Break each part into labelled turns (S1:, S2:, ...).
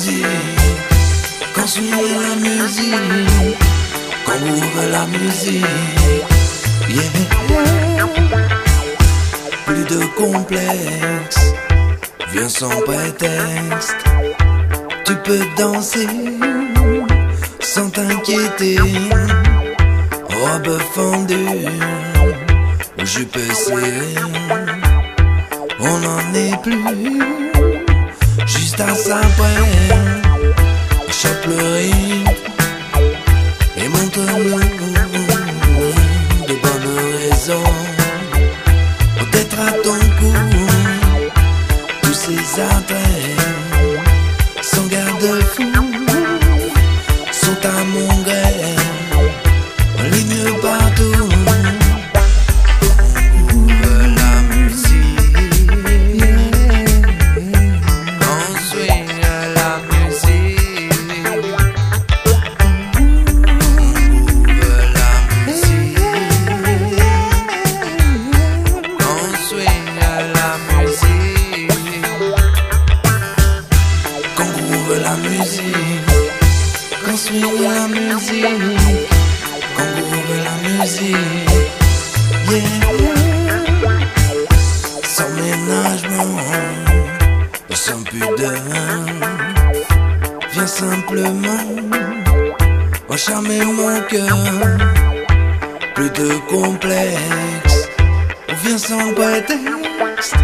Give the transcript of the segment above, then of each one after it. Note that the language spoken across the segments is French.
S1: musique, construire la musique, qu'on ouvre la musique. Yeah. Plus de complexe, viens sans prétexte. Tu peux danser sans t'inquiéter. Robe fendue, jupe serrée. On n'en est plus, juste à sa Chope le rythme et montre-nous de bonnes raisons. Peut-être à ton cou, tous ces attraits musique. La musique. Ouvre la musique. Yeah. Sans ménagement, sans pudeur. Viens simplement recharmer mon cœur. Plus de complexe, viens sans prétexte.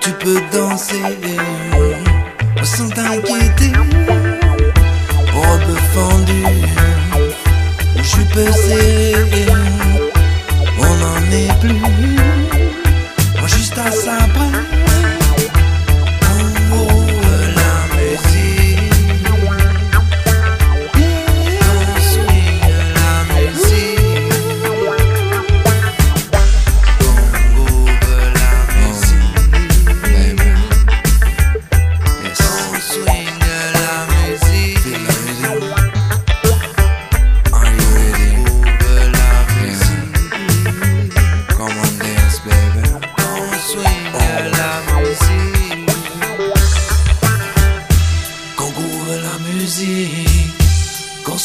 S1: Tu peux danser sans t'inquiéter. Robe fendue, je peux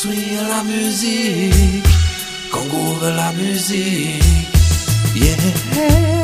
S1: Construire la musique. Qu'on ouvre la musique. Yeah.